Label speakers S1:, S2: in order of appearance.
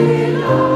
S1: Maravilha.